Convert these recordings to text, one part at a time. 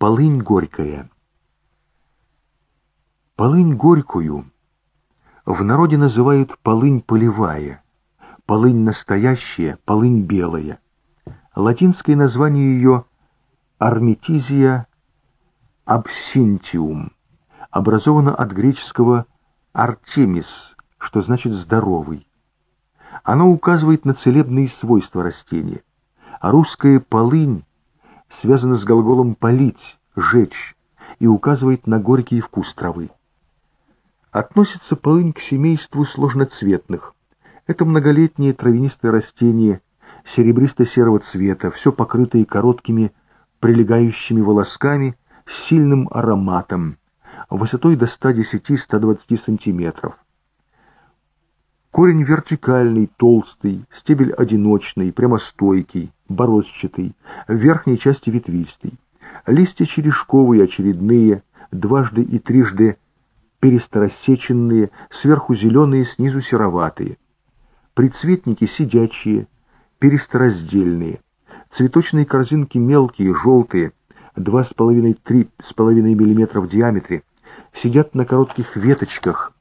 Полынь горькая. Полынь горькую в народе называют полынь полевая, полынь настоящая, полынь белая. Латинское название ее Армитизия абсинтиум, образовано от греческого «артемис», что значит «здоровый». Оно указывает на целебные свойства растения, а русская «полынь» связана с глаголом «полить», «жечь» и указывает на горький вкус травы. Относится полынь к семейству сложноцветных. Это многолетнее травянистое растение серебристо-серого цвета, все покрытое короткими прилегающими волосками с сильным ароматом, высотой до 110-120 сантиметров. Корень вертикальный, толстый, стебель одиночный, прямостойкий, борозчатый, в верхней части ветвистый. Листья черешковые, очередные, дважды и трижды пересторассеченные, сверху зеленые, снизу сероватые. Прицветники сидячие, перестораздельные. Цветочные корзинки мелкие, желтые, 2,5-3,5 мм в диаметре, сидят на коротких веточках,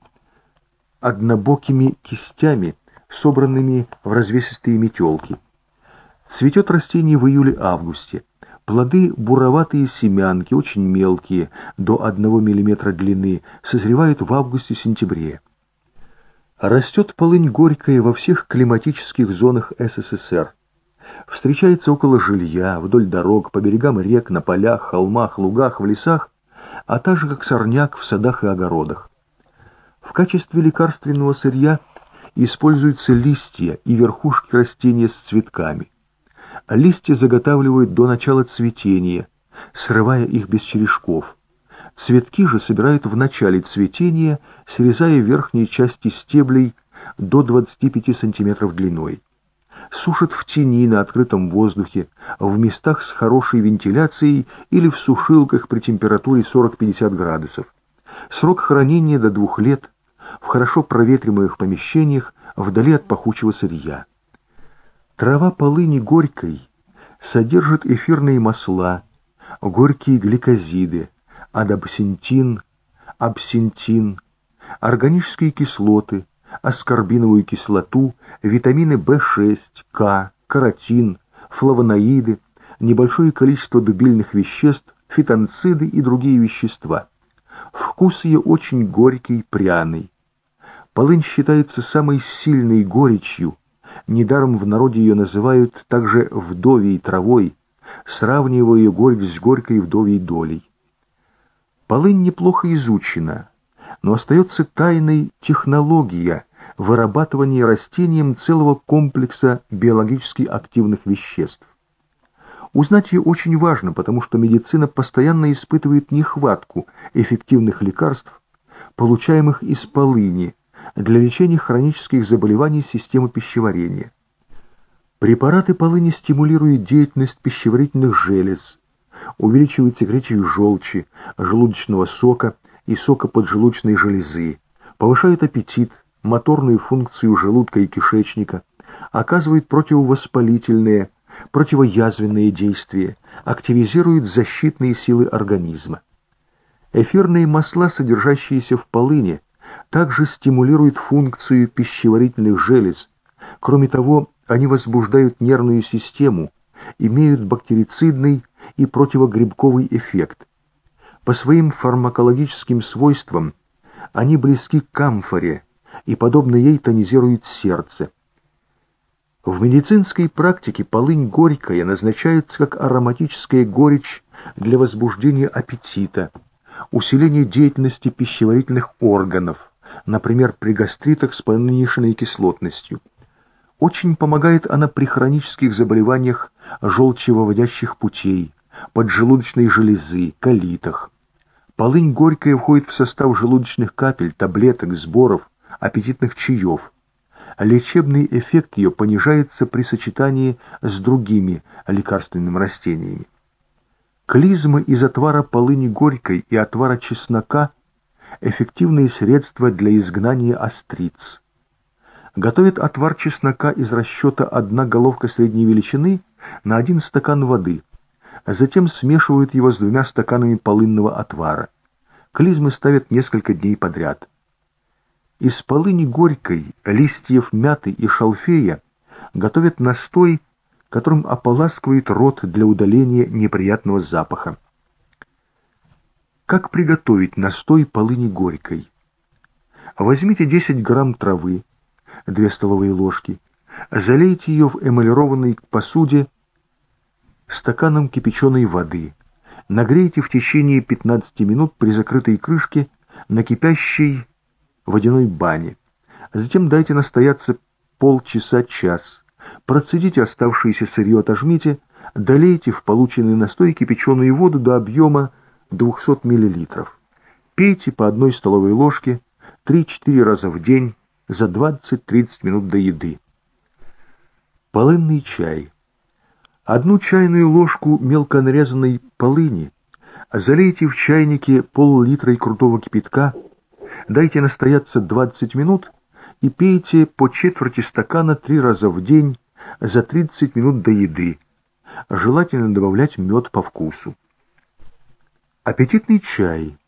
однобокими кистями, собранными в развесистые метелки. Цветет растение в июле-августе. Плоды буроватые семянки, очень мелкие, до 1 мм длины, созревают в августе-сентябре. Растет полынь горькая во всех климатических зонах СССР. Встречается около жилья, вдоль дорог, по берегам рек, на полях, холмах, лугах, в лесах, а также как сорняк в садах и огородах. В качестве лекарственного сырья используются листья и верхушки растения с цветками. Листья заготавливают до начала цветения, срывая их без черешков. Цветки же собирают в начале цветения, срезая верхние части стеблей до 25 см длиной. Сушат в тени на открытом воздухе, в местах с хорошей вентиляцией или в сушилках при температуре 40-50 градусов. Срок хранения до двух лет, в хорошо проветриваемых помещениях, вдали от пахучего сырья. Трава полыни горькой содержит эфирные масла, горькие гликозиды, адабсентин, абсентин, органические кислоты, аскорбиновую кислоту, витамины В6, К, каротин, флавоноиды, небольшое количество дубильных веществ, фитонциды и другие вещества. Вкус ее очень горький, пряный. Полынь считается самой сильной горечью, Недаром в народе ее называют также вдовьей травой, сравнивая ее горечь с горькой вдовьей долей. Полынь неплохо изучена, но остается тайной технология вырабатывания растением целого комплекса биологически активных веществ. Узнать ее очень важно, потому что медицина постоянно испытывает нехватку эффективных лекарств, получаемых из полыни, для лечения хронических заболеваний системы пищеварения. Препараты полыни стимулируют деятельность пищеварительных желез, увеличивают секречию желчи, желудочного сока и сока поджелудочной железы, повышают аппетит, моторную функцию желудка и кишечника, оказывают противовоспалительные, противоязвенные действия, активизируют защитные силы организма. Эфирные масла, содержащиеся в полыне, также стимулируют функцию пищеварительных желез. Кроме того, они возбуждают нервную систему, имеют бактерицидный и противогрибковый эффект. По своим фармакологическим свойствам они близки к камфоре и, подобно ей, тонизируют сердце. В медицинской практике полынь горькая назначается как ароматическая горечь для возбуждения аппетита, усиления деятельности пищеварительных органов, например, при гастритах с повышенной кислотностью. Очень помогает она при хронических заболеваниях желчевыводящих путей, поджелудочной железы, колитах. Полынь горькая входит в состав желудочных капель, таблеток, сборов, аппетитных чаев. Лечебный эффект ее понижается при сочетании с другими лекарственными растениями. Клизмы из отвара полыни горькой и отвара чеснока эффективные средства для изгнания остриц. Готовят отвар чеснока из расчета одна головка средней величины на один стакан воды. Затем смешивают его с двумя стаканами полынного отвара. Клизмы ставят несколько дней подряд. Из полыни горькой, листьев мяты и шалфея готовят настой, которым ополаскивает рот для удаления неприятного запаха. Как приготовить настой полыни горькой? Возьмите 10 грамм травы, 2 столовые ложки, залейте ее в эмалированной посуде стаканом кипяченой воды, нагрейте в течение 15 минут при закрытой крышке на кипящей водяной бане. Затем дайте настояться полчаса-час. Процедите оставшееся сырье, отожмите, долейте в полученный настой кипяченую воду до объема 200 мл. Пейте по одной столовой ложке 3-4 раза в день за 20-30 минут до еды. Полынный чай. Одну чайную ложку мелко нарезанной полыни залейте в чайнике пол-литра крутого кипятка, дайте настояться 20 минут и пейте по четверти стакана три раза в день за 30 минут до еды. Желательно добавлять мед по вкусу. Аппетитный чай.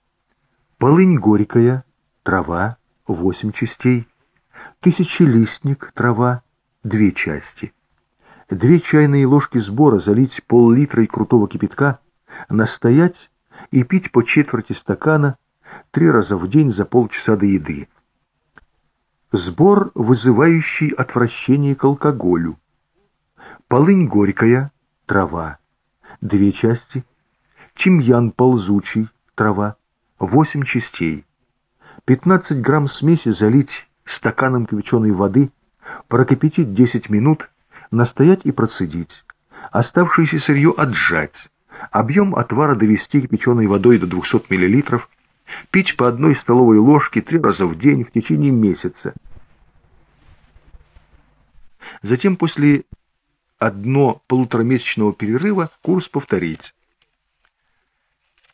Полынь горькая, трава, 8 частей. Тысячелистник, трава, 2 части. Две чайные ложки сбора залить пол-литра крутого кипятка, настоять и пить по четверти стакана три раза в день за полчаса до еды. Сбор, вызывающий отвращение к алкоголю. Полынь горькая, трава, две части тимьян ползучий, трава, 8 частей, 15 грамм смеси залить стаканом кипяченой воды, прокипятить 10 минут, настоять и процедить, оставшееся сырье отжать, объем отвара довести кипяченой водой до 200 мл, пить по одной столовой ложке три раза в день в течение месяца. Затем после одно полуторамесячного перерыва курс повторить.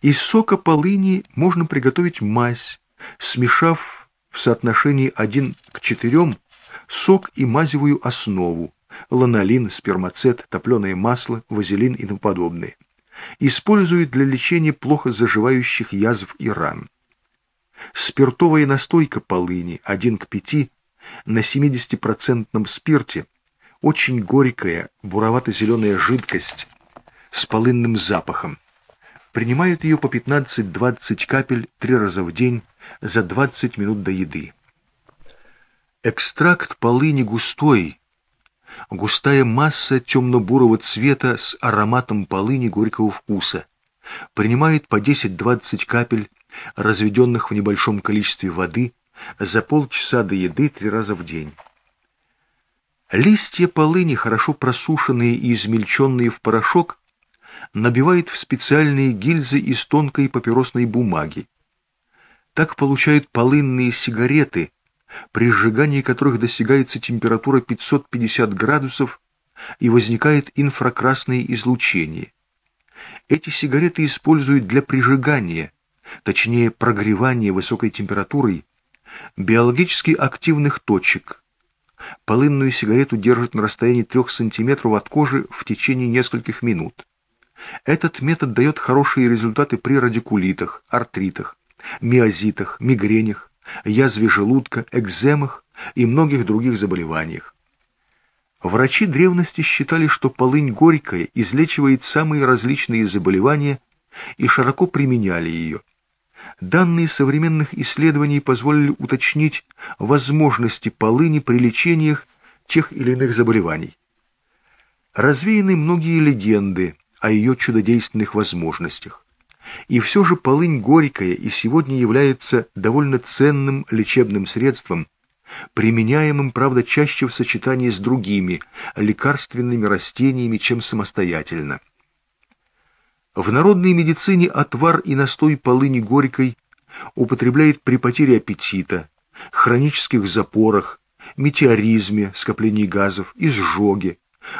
Из сока полыни можно приготовить мазь, смешав в соотношении 1 к 4 сок и мазевую основу, ланолин, спермацет, топленое масло, вазелин и тому подобное. Используют для лечения плохо заживающих язв и ран. Спиртовая настойка полыни 1 к 5 на 70% спирте, очень горькая, буровато-зеленая жидкость с полынным запахом принимают ее по 15-20 капель три раза в день за 20 минут до еды. Экстракт полыни густой, густая масса темно-бурого цвета с ароматом полыни горького вкуса. Принимают по 10-20 капель, разведенных в небольшом количестве воды, за полчаса до еды три раза в день. Листья полыни, хорошо просушенные и измельченные в порошок, набивает в специальные гильзы из тонкой папиросной бумаги. Так получают полынные сигареты, при сжигании которых достигается температура 550 градусов и возникает инфракрасное излучение. Эти сигареты используют для прижигания, точнее прогревания высокой температурой, биологически активных точек. Полынную сигарету держат на расстоянии 3 см от кожи в течение нескольких минут. Этот метод дает хорошие результаты при радикулитах, артритах, миозитах, мигренях, язве желудка, экземах и многих других заболеваниях. Врачи древности считали, что полынь горькая излечивает самые различные заболевания и широко применяли ее. Данные современных исследований позволили уточнить возможности полыни при лечениях тех или иных заболеваний. Развеяны многие легенды о ее чудодейственных возможностях. И все же полынь горькая и сегодня является довольно ценным лечебным средством, применяемым, правда, чаще в сочетании с другими лекарственными растениями, чем самостоятельно. В народной медицине отвар и настой полыни горькой употребляет при потере аппетита, хронических запорах, метеоризме, скоплении газов, изжоге,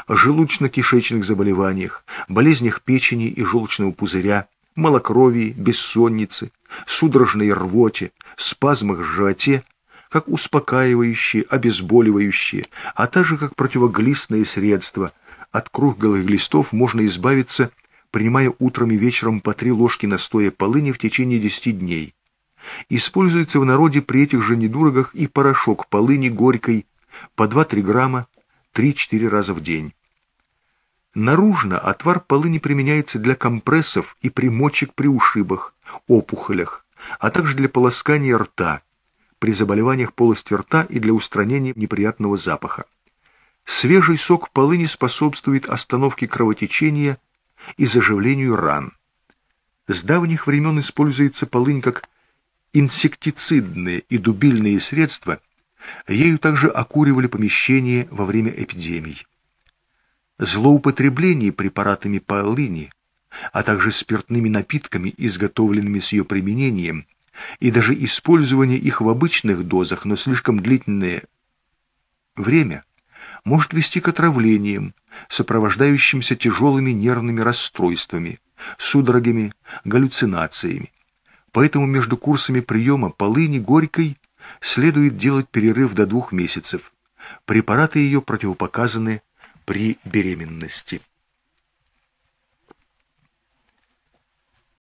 желудочно-кишечных заболеваниях, болезнях печени и желчного пузыря, малокровии, бессоннице, судорожной рвоте, спазмах в животе, как успокаивающие, обезболивающие, а также как противоглистные средства. От круглых глистов можно избавиться принимая утром и вечером по три ложки настоя полыни в течение 10 дней. Используется в народе при этих же недурогах и порошок полыни горькой по 2-3 грамма 3-4 раза в день. Наружно отвар полыни применяется для компрессов и примочек при ушибах, опухолях, а также для полоскания рта, при заболеваниях полости рта и для устранения неприятного запаха. Свежий сок полыни способствует остановке кровотечения и заживлению ран. С давних времен используется полынь как инсектицидные и дубильные средства, ею также окуривали помещения во время эпидемий. Злоупотребление препаратами полыни, а также спиртными напитками, изготовленными с ее применением, и даже использование их в обычных дозах, но слишком длительное время, может вести к отравлениям, сопровождающимся тяжелыми нервными расстройствами, судорогами, галлюцинациями. Поэтому между курсами приема полыни горькой следует делать перерыв до двух месяцев. Препараты ее противопоказаны при беременности.